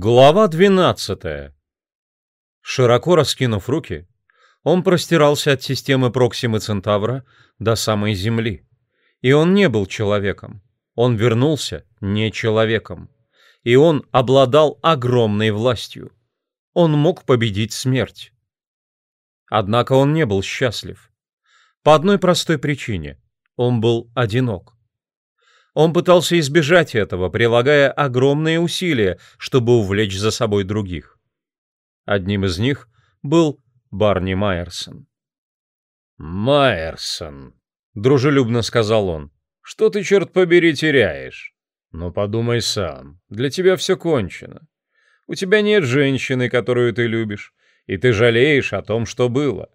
Глава 12. Широко раскинув руки, он простирался от системы Проксимы Центавра до самой Земли. И он не был человеком. Он вернулся не человеком. И он обладал огромной властью. Он мог победить смерть. Однако он не был счастлив. По одной простой причине. Он был одинок. Он пытался избежать этого, прилагая огромные усилия, чтобы увлечь за собой других. Одним из них был Барни Майерсон. «Майерсон», — дружелюбно сказал он, — «что ты, черт побери, теряешь? Ну, подумай сам, для тебя все кончено. У тебя нет женщины, которую ты любишь, и ты жалеешь о том, что было.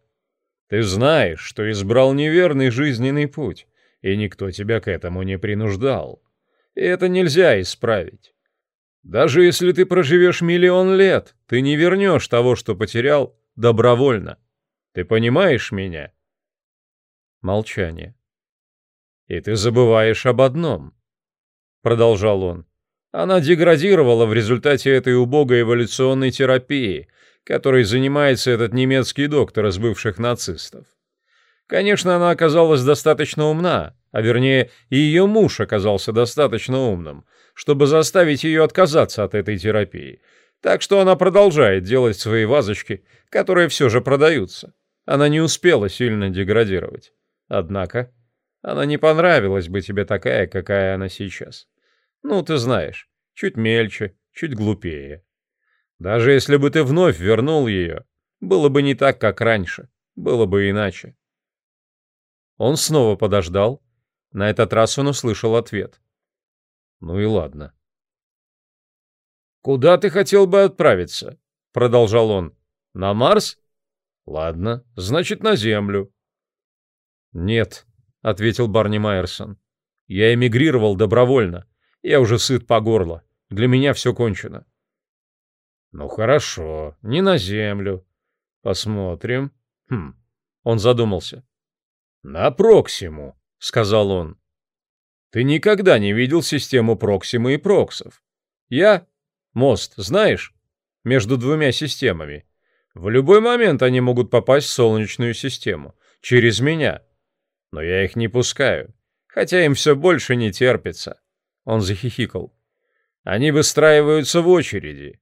Ты знаешь, что избрал неверный жизненный путь, и никто тебя к этому не принуждал. И это нельзя исправить. Даже если ты проживешь миллион лет, ты не вернешь того, что потерял, добровольно. Ты понимаешь меня?» Молчание. «И ты забываешь об одном», — продолжал он. «Она деградировала в результате этой убогой эволюционной терапии, которой занимается этот немецкий доктор из бывших нацистов. Конечно, она оказалась достаточно умна, а вернее, ее муж оказался достаточно умным, чтобы заставить ее отказаться от этой терапии. Так что она продолжает делать свои вазочки, которые все же продаются. Она не успела сильно деградировать. Однако, она не понравилась бы тебе такая, какая она сейчас. Ну, ты знаешь, чуть мельче, чуть глупее. Даже если бы ты вновь вернул ее, было бы не так, как раньше, было бы иначе. Он снова подождал. На этот раз он услышал ответ. Ну и ладно. «Куда ты хотел бы отправиться?» — продолжал он. «На Марс?» «Ладно, значит, на Землю». «Нет», — ответил Барни Майерсон. «Я эмигрировал добровольно. Я уже сыт по горло. Для меня все кончено». «Ну хорошо, не на Землю. Посмотрим». Хм. Он задумался. «На Проксиму», — сказал он. «Ты никогда не видел систему Проксимы и Проксов. Я... Мост, знаешь? Между двумя системами. В любой момент они могут попасть в Солнечную систему. Через меня. Но я их не пускаю. Хотя им все больше не терпится». Он захихикал. «Они выстраиваются в очереди.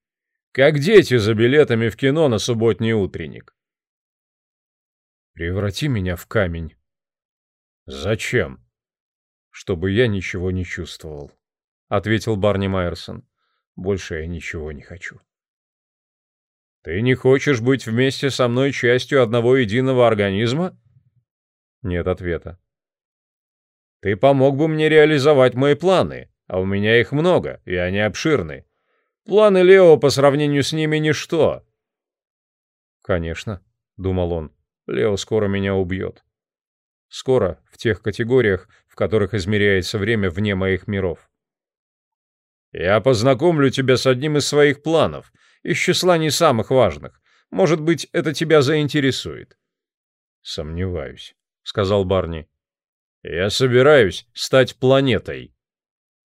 Как дети за билетами в кино на субботний утренник». «Преврати меня в камень», «Зачем?» «Чтобы я ничего не чувствовал», — ответил Барни Майерсон. «Больше я ничего не хочу». «Ты не хочешь быть вместе со мной частью одного единого организма?» Нет ответа. «Ты помог бы мне реализовать мои планы, а у меня их много, и они обширны. Планы Лео по сравнению с ними ничто». «Конечно», — думал он, — «Лео скоро меня убьет». Скоро, в тех категориях, в которых измеряется время вне моих миров. Я познакомлю тебя с одним из своих планов, из числа не самых важных. Может быть, это тебя заинтересует. Сомневаюсь, сказал Барни. Я собираюсь стать планетой.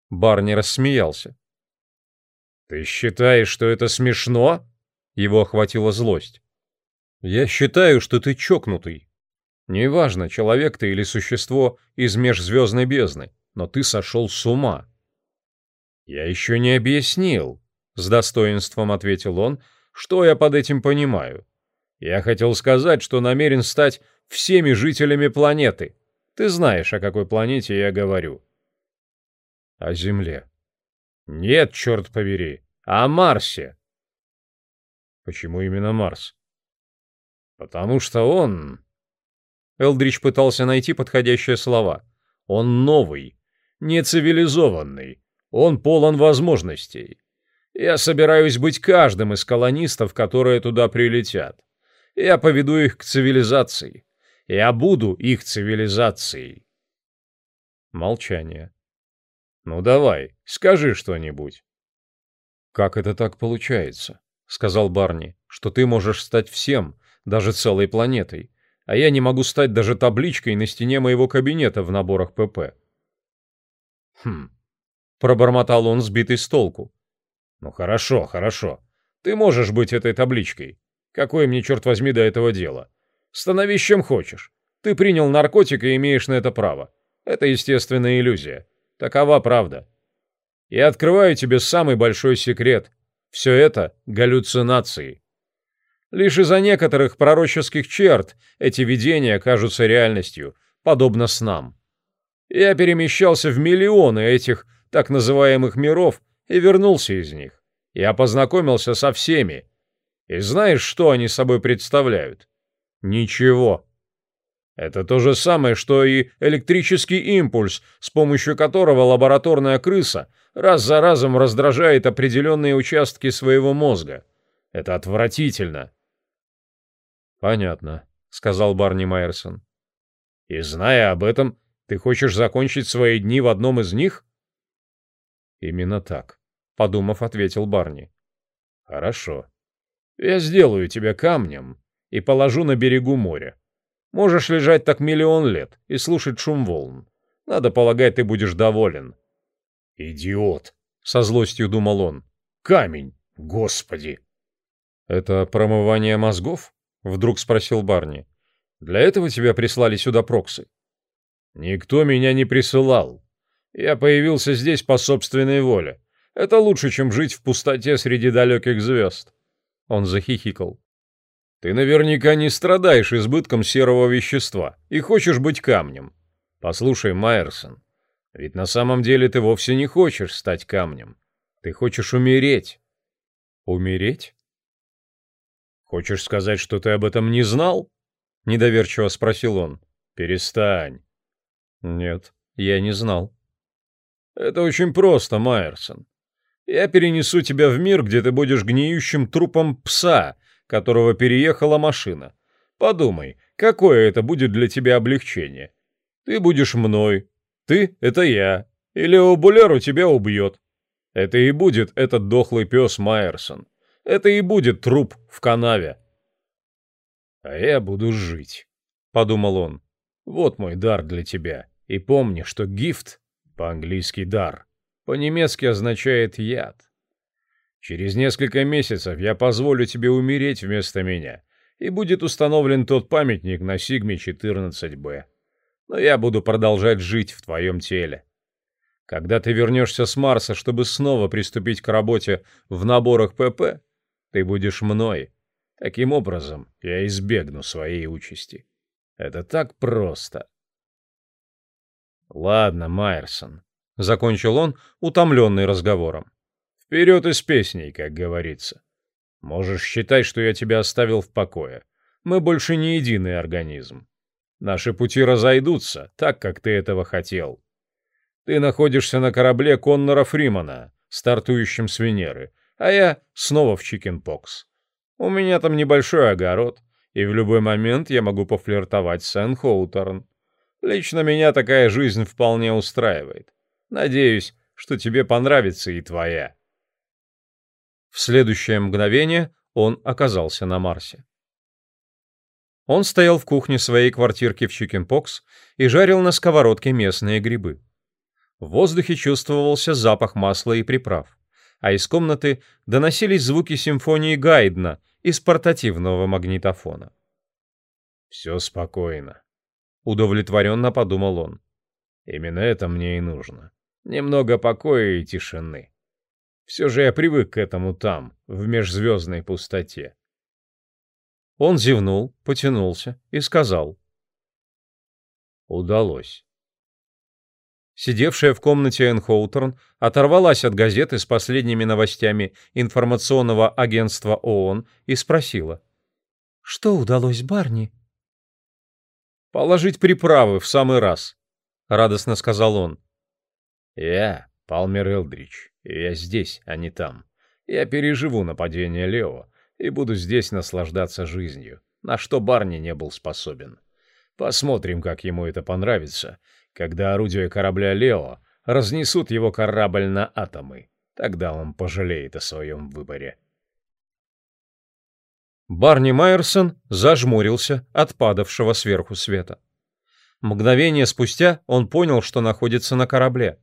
Барни рассмеялся. Ты считаешь, что это смешно? Его охватила злость. Я считаю, что ты чокнутый, Неважно, человек ты или существо из межзвездной бездны, но ты сошел с ума. Я еще не объяснил, с достоинством ответил он, что я под этим понимаю. Я хотел сказать, что намерен стать всеми жителями планеты. Ты знаешь, о какой планете я говорю. О Земле. Нет, черт побери, о Марсе. Почему именно Марс? Потому что он Элдрич пытался найти подходящие слова. «Он новый, нецивилизованный, он полон возможностей. Я собираюсь быть каждым из колонистов, которые туда прилетят. Я поведу их к цивилизации. Я буду их цивилизацией». Молчание. «Ну давай, скажи что-нибудь». «Как это так получается?» — сказал Барни, — «что ты можешь стать всем, даже целой планетой, а я не могу стать даже табличкой на стене моего кабинета в наборах ПП. Хм. Пробормотал он, сбитый с толку. Ну хорошо, хорошо. Ты можешь быть этой табличкой. Какое мне, черт возьми, до этого дела? Становись чем хочешь. Ты принял наркотик и имеешь на это право. Это естественная иллюзия. Такова правда. Я открываю тебе самый большой секрет. Все это — галлюцинации. Лишь из-за некоторых пророческих черт эти видения кажутся реальностью, подобно снам. Я перемещался в миллионы этих так называемых миров и вернулся из них. Я познакомился со всеми. И знаешь, что они собой представляют? Ничего. Это то же самое, что и электрический импульс, с помощью которого лабораторная крыса раз за разом раздражает определенные участки своего мозга. Это отвратительно. «Понятно», — сказал Барни Майерсон. «И зная об этом, ты хочешь закончить свои дни в одном из них?» «Именно так», — подумав, ответил Барни. «Хорошо. Я сделаю тебя камнем и положу на берегу моря. Можешь лежать так миллион лет и слушать шум волн. Надо полагать, ты будешь доволен». «Идиот!» — со злостью думал он. «Камень! Господи!» «Это промывание мозгов?» — вдруг спросил Барни. «Для этого тебя прислали сюда проксы?» «Никто меня не присылал. Я появился здесь по собственной воле. Это лучше, чем жить в пустоте среди далеких звезд». Он захихикал. «Ты наверняка не страдаешь избытком серого вещества и хочешь быть камнем. Послушай, Майерсон, ведь на самом деле ты вовсе не хочешь стать камнем. Ты хочешь умереть». «Умереть?» «Хочешь сказать, что ты об этом не знал?» — недоверчиво спросил он. «Перестань». «Нет, я не знал». «Это очень просто, Майерсон. Я перенесу тебя в мир, где ты будешь гниющим трупом пса, которого переехала машина. Подумай, какое это будет для тебя облегчение. Ты будешь мной, ты — это я, и Лео Булеру тебя убьет. Это и будет этот дохлый пес Майерсон. Это и будет труп в канаве. А я буду жить, подумал он. Вот мой дар для тебя. И помни, что гифт по-английски дар, по-немецки означает яд. Через несколько месяцев я позволю тебе умереть вместо меня, и будет установлен тот памятник на Сигме 14Б. Но я буду продолжать жить в твоем теле. Когда ты вернешься с Марса, чтобы снова приступить к работе в наборах ПП, ты будешь мной. Таким образом, я избегну своей участи. Это так просто. Ладно, Майерсон, — закончил он, утомленный разговором. Вперед и с песней, как говорится. Можешь считать, что я тебя оставил в покое. Мы больше не единый организм. Наши пути разойдутся, так, как ты этого хотел. Ты находишься на корабле Коннора Фримана, стартующем с Венеры, а я снова в чикенпокс. У меня там небольшой огород, и в любой момент я могу пофлиртовать с Энн Хоуторн. Лично меня такая жизнь вполне устраивает. Надеюсь, что тебе понравится и твоя. В следующее мгновение он оказался на Марсе. Он стоял в кухне своей квартирки в Чикенпокс и жарил на сковородке местные грибы. В воздухе чувствовался запах масла и приправ а из комнаты доносились звуки симфонии Гайдна из портативного магнитофона. «Все спокойно», — удовлетворенно подумал он. «Именно это мне и нужно. Немного покоя и тишины. Все же я привык к этому там, в межзвездной пустоте». Он зевнул, потянулся и сказал. «Удалось». Сидевшая в комнате Энн Хоуторн оторвалась от газеты с последними новостями информационного агентства ООН и спросила. «Что удалось Барни?» «Положить приправы в самый раз», — радостно сказал он. «Я Палмер Элдрич, я здесь, а не там. Я переживу нападение Лео и буду здесь наслаждаться жизнью, на что Барни не был способен. Посмотрим, как ему это понравится, когда орудия корабля «Лео» разнесут его корабль на атомы. Тогда он пожалеет о своем выборе. Барни Майерсон зажмурился от падавшего сверху света. Мгновение спустя он понял, что находится на корабле.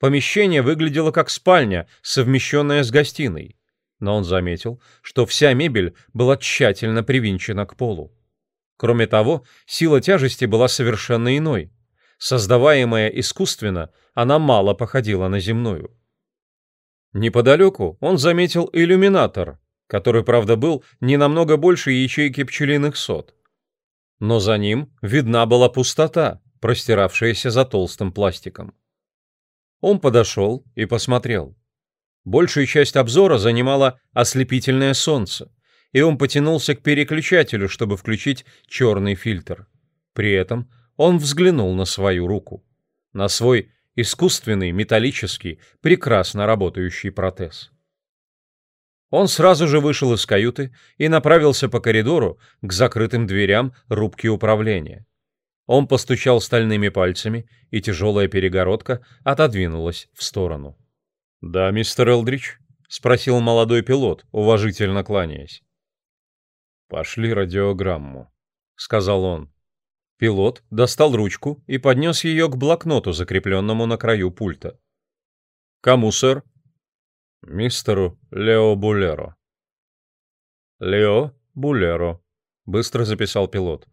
Помещение выглядело как спальня, совмещенная с гостиной. Но он заметил, что вся мебель была тщательно привинчена к полу. Кроме того, сила тяжести была совершенно иной. Создаваемая искусственно, она мало походила на земную. Неподалеку он заметил иллюминатор, который, правда, был не намного больше ячейки пчелиных сот. Но за ним видна была пустота, простиравшаяся за толстым пластиком. Он подошел и посмотрел. Большую часть обзора занимало ослепительное солнце, и он потянулся к переключателю, чтобы включить черный фильтр. При этом он взглянул на свою руку, на свой искусственный, металлический, прекрасно работающий протез. Он сразу же вышел из каюты и направился по коридору к закрытым дверям рубки управления. Он постучал стальными пальцами, и тяжелая перегородка отодвинулась в сторону. «Да, мистер Элдрич?» — спросил молодой пилот, уважительно кланяясь. «Пошли радиограмму», — сказал он. Пилот достал ручку и поднес ее к блокноту, закрепленному на краю пульта. «Кому, сэр?» «Мистеру Лео Булеро». «Лео Булеро», — быстро записал пилот.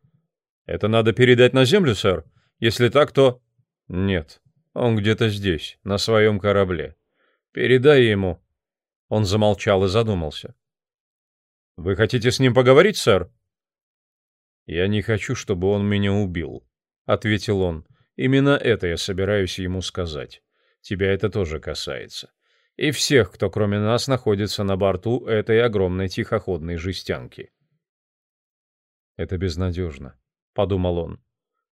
Это надо передать на землю, сэр? Если так, то... Нет, он где-то здесь, на своем корабле. Передай ему. Он замолчал и задумался. Вы хотите с ним поговорить, сэр? Я не хочу, чтобы он меня убил, ответил он. Именно это я собираюсь ему сказать. Тебя это тоже касается. И всех, кто кроме нас находится на борту этой огромной тихоходной жестянки. Это безнадежно подумал он.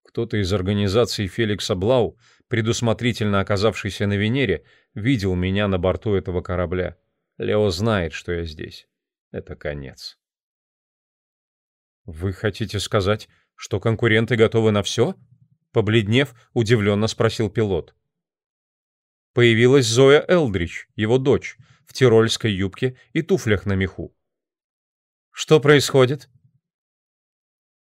Кто-то из организации Феликса Блау, предусмотрительно оказавшийся на Венере, видел меня на борту этого корабля. Лео знает, что я здесь. Это конец. Вы хотите сказать, что конкуренты готовы на все? Побледнев, удивленно спросил пилот. Появилась Зоя Элдрич, его дочь, в тирольской юбке и туфлях на меху. Что происходит?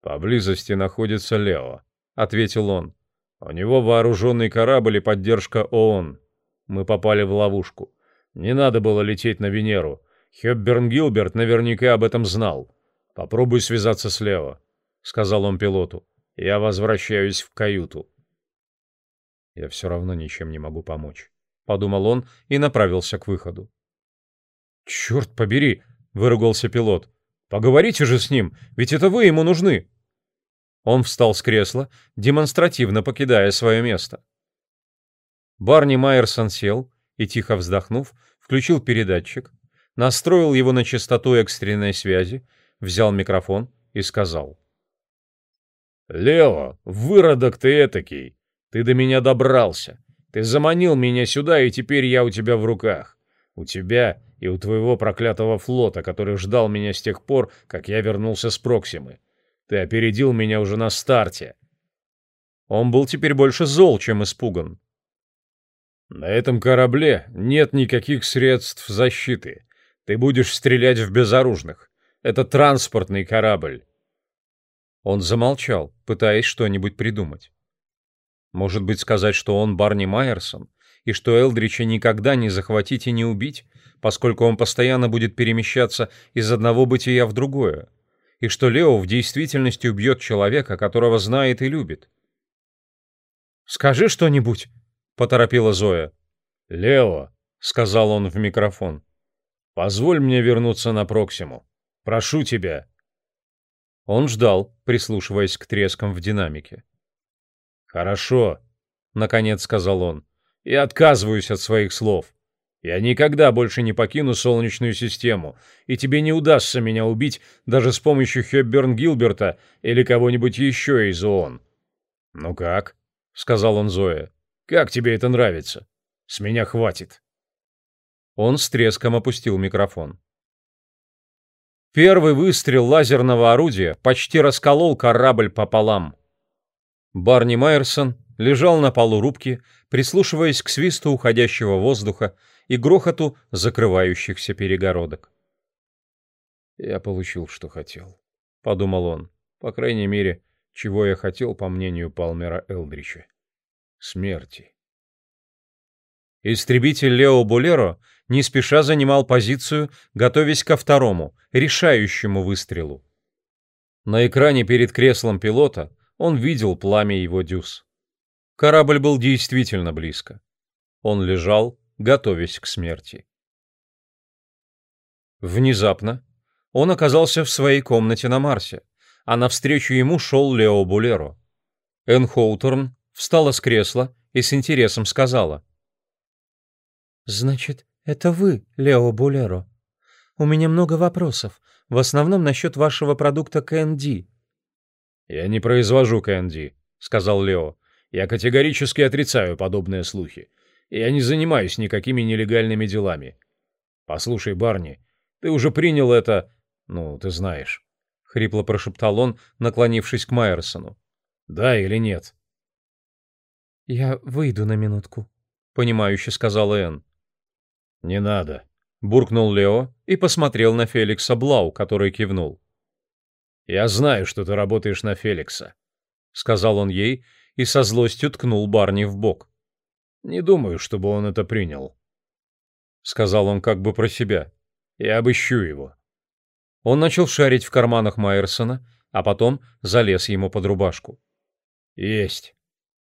«Поблизости находится Лео», — ответил он. «У него вооруженный корабль и поддержка ООН. Мы попали в ловушку. Не надо было лететь на Венеру. Хёбберн Гилберт наверняка об этом знал. Попробуй связаться с Лео», — сказал он пилоту. «Я возвращаюсь в каюту». «Я все равно ничем не могу помочь», — подумал он и направился к выходу. «Черт побери!» — выругался пилот. Поговорите же с ним, ведь это вы ему нужны. Он встал с кресла, демонстративно покидая свое место. Барни Майерсон сел и, тихо вздохнув, включил передатчик, настроил его на частоту экстренной связи, взял микрофон и сказал. «Лео, выродок ты этакий! Ты до меня добрался! Ты заманил меня сюда, и теперь я у тебя в руках! У тебя и у твоего проклятого флота, который ждал меня с тех пор, как я вернулся с Проксимы. Ты опередил меня уже на старте. Он был теперь больше зол, чем испуган. На этом корабле нет никаких средств защиты. Ты будешь стрелять в безоружных. Это транспортный корабль. Он замолчал, пытаясь что-нибудь придумать. Может быть, сказать, что он Барни Майерсон, и что Элдрича никогда не захватить и не убить, поскольку он постоянно будет перемещаться из одного бытия в другое, и что Лео в действительности убьет человека, которого знает и любит. «Скажи что-нибудь», — поторопила Зоя. «Лео», — сказал он в микрофон, — «позволь мне вернуться на Проксиму. Прошу тебя». Он ждал, прислушиваясь к трескам в динамике. «Хорошо», — наконец сказал он, — «я отказываюсь от своих слов. Я никогда больше не покину Солнечную систему, и тебе не удастся меня убить даже с помощью Хёбберн Гилберта или кого-нибудь еще из ООН. «Ну как?» — сказал он Зое. «Как тебе это нравится? С меня хватит». Он с треском опустил микрофон. Первый выстрел лазерного орудия почти расколол корабль пополам. Барни Майерсон лежал на полу рубки, прислушиваясь к свисту уходящего воздуха и грохоту закрывающихся перегородок. «Я получил, что хотел», — подумал он. «По крайней мере, чего я хотел, по мнению Палмера Элдрича. Смерти». Истребитель Лео Булеро не спеша занимал позицию, готовясь ко второму, решающему выстрелу. На экране перед креслом пилота он видел пламя его дюз. Корабль был действительно близко. Он лежал, готовясь к смерти. Внезапно он оказался в своей комнате на Марсе, а навстречу ему шел Лео Булеро. Энн Хоуторн встала с кресла и с интересом сказала. «Значит, это вы, Лео Булеро. У меня много вопросов, в основном насчет вашего продукта КНД». «Я не произвожу КНД», — сказал Лео. «Я категорически отрицаю подобные слухи. Я не занимаюсь никакими нелегальными делами. Послушай, Барни, ты уже принял это... Ну, ты знаешь». — хрипло прошептал он, наклонившись к Майерсону. «Да или нет?» «Я выйду на минутку», — понимающе сказала Энн. «Не надо», — буркнул Лео и посмотрел на Феликса Блау, который кивнул. «Я знаю, что ты работаешь на Феликса», — сказал он ей и со злостью ткнул Барни в бок. «Не думаю, чтобы он это принял», — сказал он как бы про себя. «Я обыщу его». Он начал шарить в карманах Майерсона, а потом залез ему под рубашку. «Есть».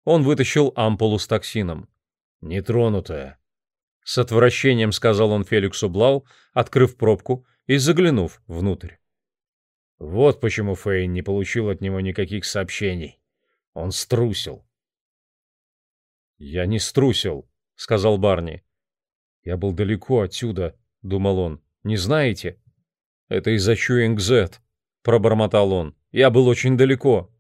Он вытащил ампулу с токсином. «Нетронутая», с отвращением сказал он Феликсу Блау, открыв пробку и заглянув внутрь. Вот почему Фейн не получил от него никаких сообщений. Он струсил. «Я не струсил», — сказал Барни. «Я был далеко отсюда», — думал он. «Не знаете?» «Это из-за Чуинг-Зет», — пробормотал он. «Я был очень далеко».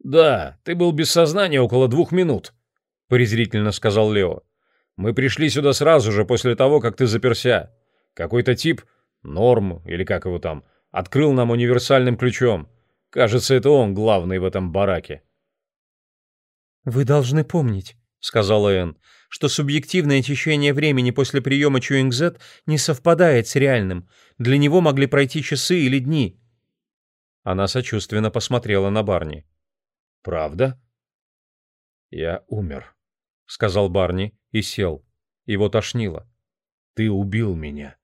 «Да, ты был без сознания около двух минут», — презрительно сказал Лео. Мы пришли сюда сразу же после того, как ты заперся. Какой-то тип, Норм или как его там, открыл нам универсальным ключом. Кажется, это он главный в этом бараке. «Вы должны помнить», — сказала Энн, «что субъективное течение времени после приема Чуинг-Зет не совпадает с реальным. Для него могли пройти часы или дни». Она сочувственно посмотрела на Барни. «Правда?» «Я умер», — сказал Барни и сел. Его тошнило. «Ты убил меня».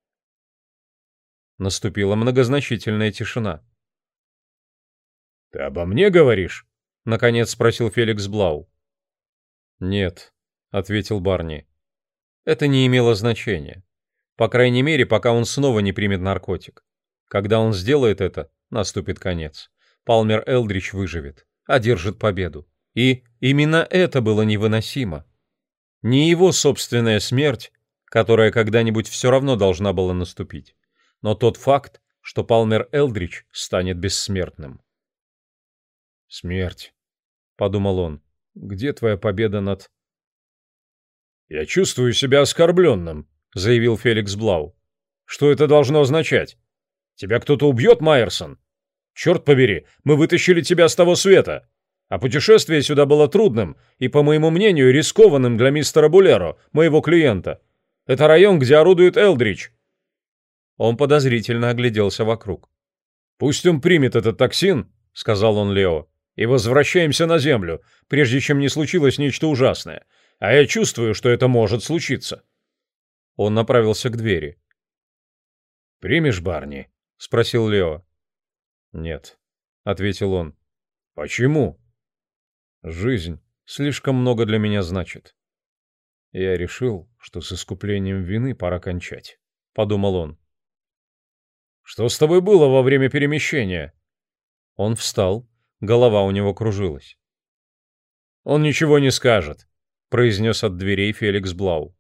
Наступила многозначительная тишина. «Ты обо мне говоришь?» — наконец спросил Феликс Блау. «Нет», — ответил Барни. «Это не имело значения. По крайней мере, пока он снова не примет наркотик. Когда он сделает это, наступит конец. Палмер Элдрич выживет, одержит победу. И именно это было невыносимо. Не его собственная смерть, которая когда-нибудь все равно должна была наступить, но тот факт, что Палмер Элдрич станет бессмертным. «Смерть», — подумал он, — «где твоя победа над...» «Я чувствую себя оскорбленным», — заявил Феликс Блау. «Что это должно означать? Тебя кто-то убьет, Майерсон? Черт побери, мы вытащили тебя с того света!» А путешествие сюда было трудным и, по моему мнению, рискованным для мистера Булеро, моего клиента. Это район, где орудует Элдрич». Он подозрительно огляделся вокруг. «Пусть он примет этот токсин», — сказал он Лео, — «и возвращаемся на Землю, прежде чем не случилось нечто ужасное. А я чувствую, что это может случиться». Он направился к двери. «Примешь, Барни?» — спросил Лео. «Нет», — ответил он. «Почему?» Жизнь слишком много для меня значит. Я решил, что с искуплением вины пора кончать, подумал он. Что с тобой было во время перемещения? Он встал, голова у него кружилась. Он ничего не скажет, произнес от дверей Феликс Блау.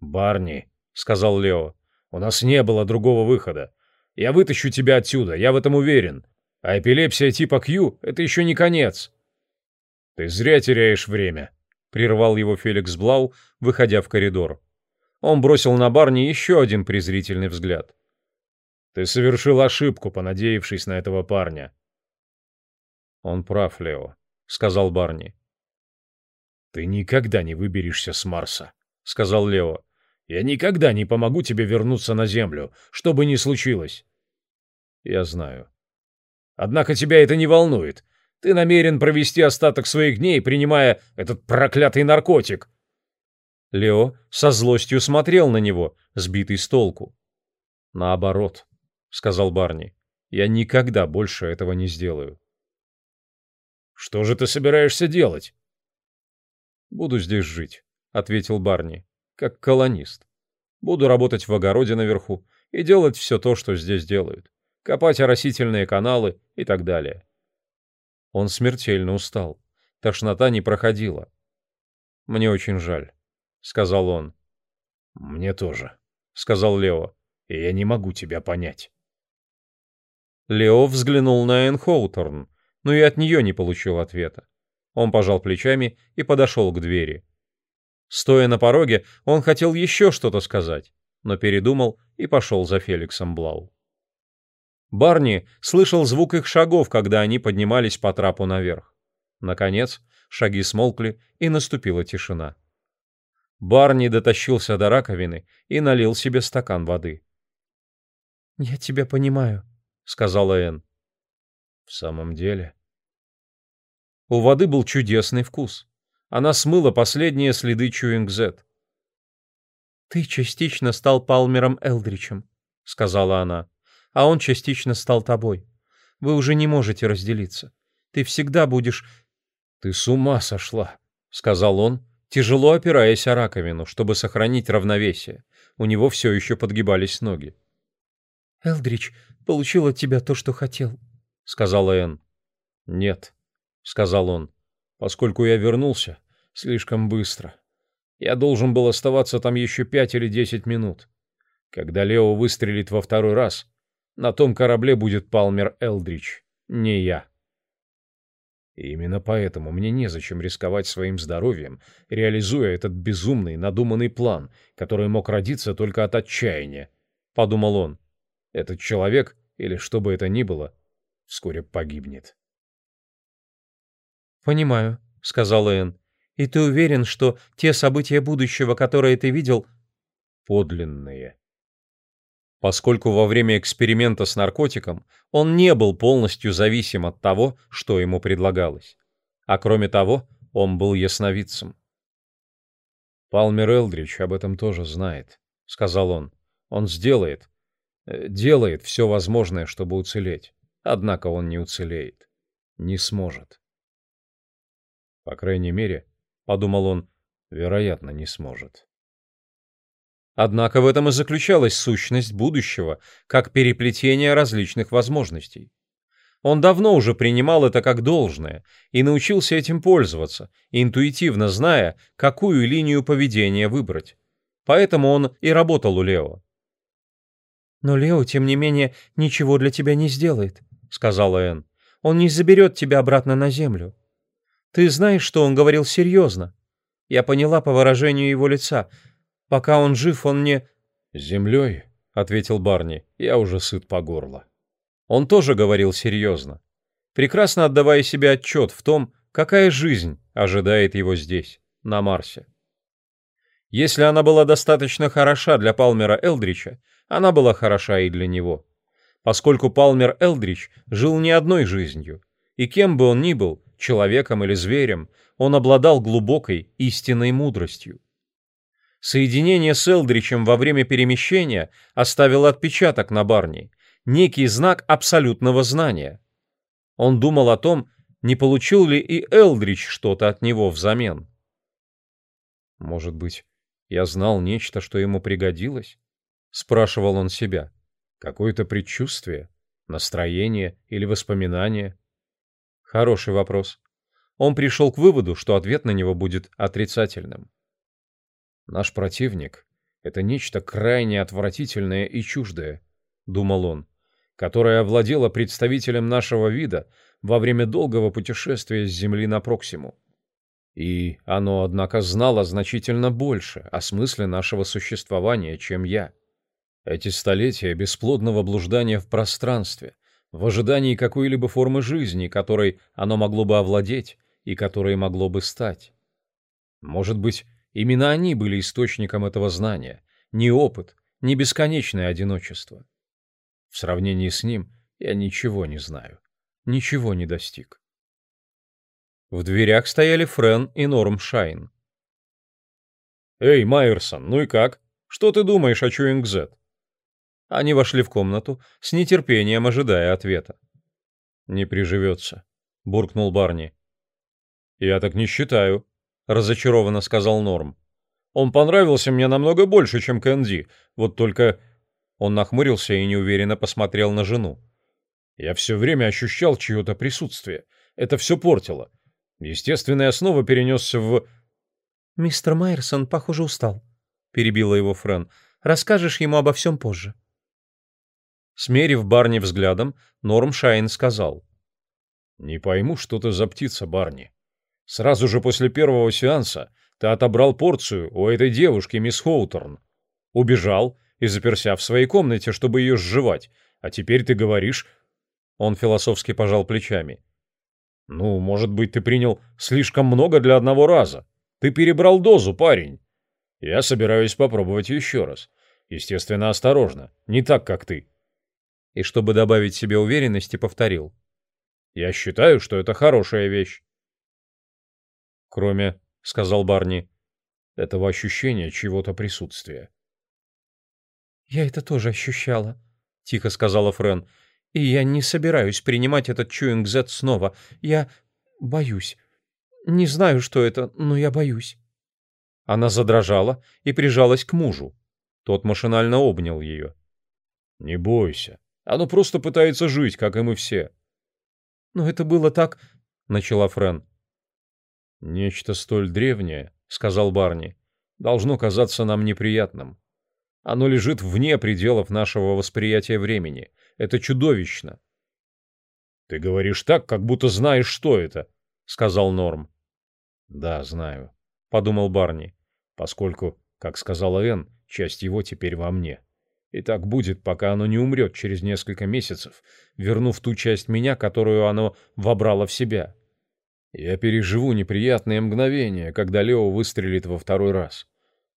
Барни, сказал Лео, у нас не было другого выхода. Я вытащу тебя отсюда, я в этом уверен. А эпилепсия типа Q — это еще не конец. «Ты зря теряешь время», — прервал его Феликс Блау, выходя в коридор. Он бросил на Барни еще один презрительный взгляд. «Ты совершил ошибку, понадеявшись на этого парня». «Он прав, Лео», — сказал Барни. «Ты никогда не выберешься с Марса», — сказал Лео. «Я никогда не помогу тебе вернуться на Землю, что бы ни случилось». «Я знаю». «Однако тебя это не волнует. Ты намерен провести остаток своих дней, принимая этот проклятый наркотик. Лео со злостью смотрел на него, сбитый с толку. «Наоборот», — сказал Барни, — «я никогда больше этого не сделаю». «Что же ты собираешься делать?» «Буду здесь жить», — ответил Барни, — «как колонист. Буду работать в огороде наверху и делать все то, что здесь делают. Копать оросительные каналы и так далее». Он смертельно устал. Тошнота не проходила. «Мне очень жаль», — сказал он. «Мне тоже», — сказал Лео. «И я не могу тебя понять». Лео взглянул на Энн Хоуторн, но и от нее не получил ответа. Он пожал плечами и подошел к двери. Стоя на пороге, он хотел еще что-то сказать, но передумал и пошел за Феликсом Блау. Барни слышал звук их шагов, когда они поднимались по трапу наверх. Наконец, шаги смолкли, и наступила тишина. Барни дотащился до раковины и налил себе стакан воды. «Я тебя понимаю», — сказала Энн. «В самом деле...» У воды был чудесный вкус. Она смыла последние следы Чуингзет. «Ты частично стал Палмером Элдричем», — сказала она, — «а он частично стал тобой. Вы уже не можете разделиться. Ты всегда будешь «Ты с ума сошла», — сказал он, тяжело опираясь о раковину, чтобы сохранить равновесие. У него все еще подгибались ноги. «Элдрич получил от тебя то, что хотел», — сказала Энн. «Нет», — сказал он, — «поскольку я вернулся слишком быстро. Я должен был оставаться там еще пять или десять минут. Когда Лео выстрелит во второй раз, на том корабле будет Палмер Элдрич, не я». И именно поэтому мне незачем рисковать своим здоровьем, реализуя этот безумный, надуманный план, который мог родиться только от отчаяния. Подумал он. Этот человек, или что бы это ни было, вскоре погибнет. «Понимаю», — сказал Энн. «И ты уверен, что те события будущего, которые ты видел...» «Подлинные», поскольку во время эксперимента с наркотиком он не был полностью зависим от того, что ему предлагалось. А кроме того, он был ясновидцем. «Палмер Элдрич об этом тоже знает», — сказал он. «Он сделает, э, делает все возможное, чтобы уцелеть. Однако он не уцелеет. Не сможет». «По крайней мере, — подумал он, — вероятно, не сможет». Однако в этом и заключалась сущность будущего, как переплетение различных возможностей. Он давно уже принимал это как должное и научился этим пользоваться, интуитивно зная, какую линию поведения выбрать. Поэтому он и работал у Лео. «Но Лео, тем не менее, ничего для тебя не сделает», — сказала Энн. «Он не заберет тебя обратно на землю. Ты знаешь, что он говорил серьезно. Я поняла по выражению его лица — Пока он жив, он не...» «Землей», — ответил Барни, — «я уже сыт по горло». Он тоже говорил серьезно, прекрасно отдавая себе отчет в том, какая жизнь ожидает его здесь, на Марсе. Если она была достаточно хороша для Палмера Элдрича, она была хороша и для него. Поскольку Палмер Элдрич жил не одной жизнью, и кем бы он ни был, человеком или зверем, он обладал глубокой истинной мудростью. Соединение с Элдричем во время перемещения оставило отпечаток на Барни, некий знак абсолютного знания. Он думал о том, не получил ли и Элдрич что-то от него взамен. «Может быть, я знал нечто, что ему пригодилось?» — спрашивал он себя. «Какое-то предчувствие, настроение или воспоминание?» Хороший вопрос. Он пришел к выводу, что ответ на него будет отрицательным. Наш противник — это нечто крайне отвратительное и чуждое, — думал он, которое овладело представителем нашего вида во время долгого путешествия с Земли на Проксиму. И оно, однако, знало значительно больше о смысле нашего существования, чем я. Эти столетия бесплодного блуждания в пространстве, в ожидании какой-либо формы жизни, которой оно могло бы овладеть и которой могло бы стать. Может быть, Именно они были источником этого знания, не опыт, не бесконечное одиночество. В сравнении с ним я ничего не знаю, ничего не достиг. В дверях стояли Френ и Норм Шайн. «Эй, Майерсон, ну и как? Что ты думаешь о Чуинг-Зет?» Они вошли в комнату, с нетерпением ожидая ответа. «Не приживется», — буркнул Барни. «Я так не считаю», — разочарованно сказал Норм. «Он понравился мне намного больше, чем Кэнди, вот только...» Он нахмурился и неуверенно посмотрел на жену. «Я все время ощущал чье-то присутствие. Это все портило. Естественная основа перенесся в...» «Мистер Майерсон, похоже, устал», — перебила его Френ. «Расскажешь ему обо всем позже». Смерив Барни взглядом, Норм Шайн сказал. «Не пойму, что ты за птица, Барни. Сразу же после первого сеанса ты отобрал порцию у этой девушки, мисс Хоуторн. Убежал и заперся в своей комнате, чтобы ее сживать, а теперь ты говоришь...» Он философски пожал плечами. «Ну, может быть, ты принял слишком много для одного раза. Ты перебрал дозу, парень. Я собираюсь попробовать еще раз. Естественно, осторожно, не так, как ты». И чтобы добавить себе уверенности, повторил. «Я считаю, что это хорошая вещь». «Кроме, — сказал Барни, — этого ощущения чего-то присутствия». «Я это тоже ощущала», — тихо сказала Френ. «И я не собираюсь принимать этот Чуинг-Зет снова. Я боюсь. Не знаю, что это, но я боюсь». Она задрожала и прижалась к мужу. Тот машинально обнял ее. «Не бойся. Оно просто пытается жить, как и мы все». «Но это было так...» — начала Френ. «Нечто столь древнее», — сказал Барни, — «должно казаться нам неприятным. Оно лежит вне пределов нашего восприятия времени. Это чудовищно». «Ты говоришь так, как будто знаешь, что это», — сказал Норм. «Да, знаю», — подумал Барни, поскольку, как сказала Энн, часть его теперь во мне. И так будет, пока оно не умрет через несколько месяцев, вернув ту часть меня, которую оно вобрало в себя. Я переживу неприятные мгновения, когда Лео выстрелит во второй раз.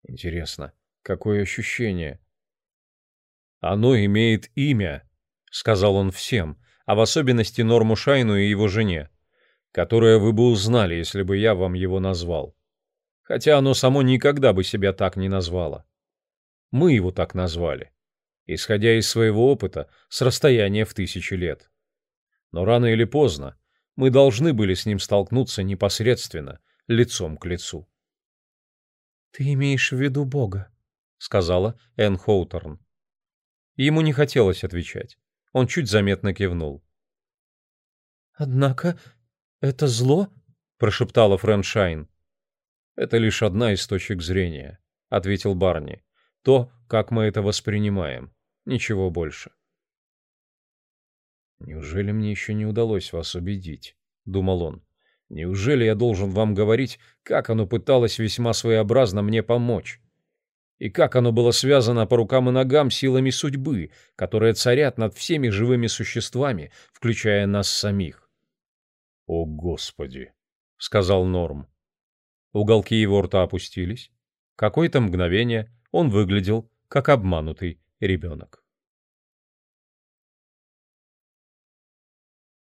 Интересно, какое ощущение? «Оно имеет имя», — сказал он всем, а в особенности Норму Шайну и его жене которое вы бы узнали, если бы я вам его назвал. Хотя оно само никогда бы себя так не назвало. Мы его так назвали, исходя из своего опыта с расстояния в тысячи лет. Но рано или поздно мы должны были с ним столкнуться непосредственно, лицом к лицу. «Ты имеешь в виду Бога?» — сказала Энн Хоуторн. Ему не хотелось отвечать. Он чуть заметно кивнул. «Однако «Это зло?» — прошептала Фрэншайн. «Это лишь одна из точек зрения», — ответил Барни. «То, как мы это воспринимаем. Ничего больше». «Неужели мне еще не удалось вас убедить?» — думал он. «Неужели я должен вам говорить, как оно пыталось весьма своеобразно мне помочь? И как оно было связано по рукам и ногам силами судьбы, которые царят над всеми живыми существами, включая нас самих? «О, Господи!» — сказал Норм. Уголки его рта опустились. Какое-то мгновение он выглядел, как обманутый ребенок.